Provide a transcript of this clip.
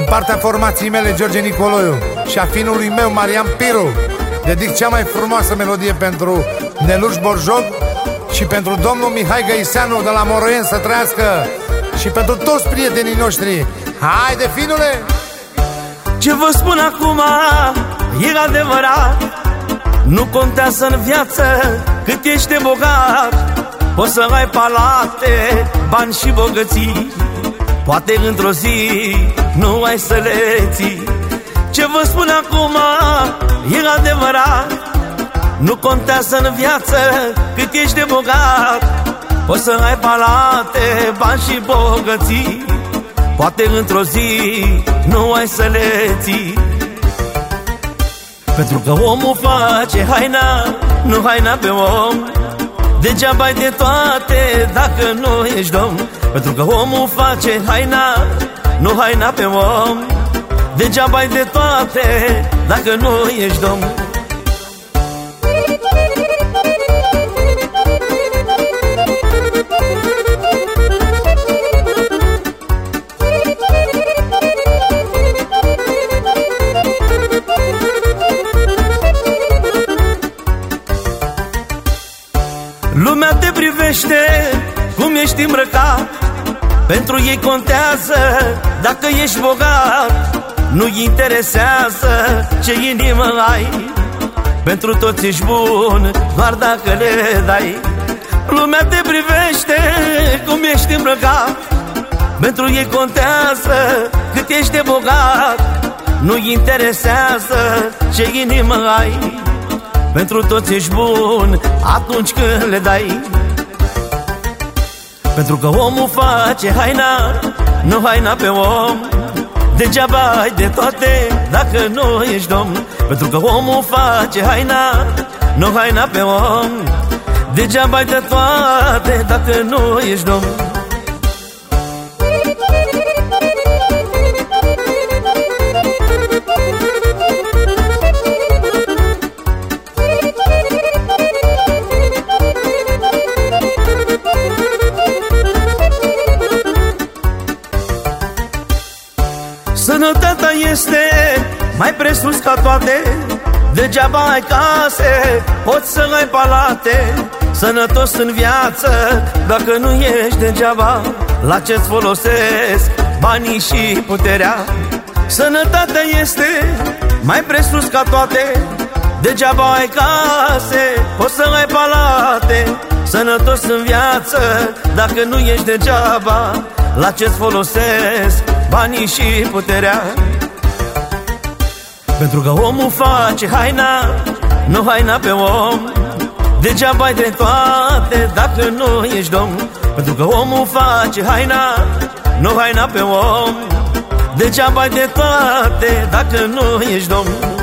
În partea formației mele, George Nicoloiu și a finului meu, Marian Piru, dedic cea mai frumoasă melodie pentru Neluș Borjoc și pentru domnul Mihai Găiseanu de la Moroien să trăiască și pentru toți prietenii noștri. Haide, finule! Ce vă spun acum e adevărat Nu contează în viață cât ești de bogat Poți să ai palate, bani și bogății Poate într-o zi nu ai să le ții. Ce vă spun acum e adevărat. Nu contează în viață cât ești de bogat. Poți să ai palate, bani și bogății. Poate într-o zi nu ai să le ții. Pentru că omul face haina, nu haina pe om. Degeaba ai de toate dacă nu ești domn. Pentru că omul face haina, nu haina pe om Degeaba ai de toate dacă nu ești domn. Lumea te privește cum ești îmbrăcat Pentru ei contează dacă ești bogat Nu-i interesează ce inimă ai. Pentru toți ești bun doar dacă le dai. Lumea te privește cum ești îmbrăcat. Pentru ei contează cât ești de bogat Nu-i interesează ce inimă ai. Pentru toți ești bun atunci când le dai Pentru că omul face haina, nu haina pe om. Degeaba ai de toate dacă nu ești domn. Pentru că omul face haina, nu haina pe om. Degeaba ai de toate dacă nu ești domn Sănătatea este mai presus ca toate. Degeaba ai case, poți să ai palate. Sănătos în viață, dacă nu ești degeaba. La ce-ți folosesc banii și puterea? Sănătatea este mai presus ca toate. Degeaba ai case, poți să ai palate. Sănătos în viață, dacă nu ești degeaba. La ce-ți folosesc banii și puterea. Pentru că omul face haina, nu haina pe om. Degeaba ai de toate dacă nu ești domn. Pentru că omul face haina, nu haina pe om. Degeaba ai de toate dacă nu ești domn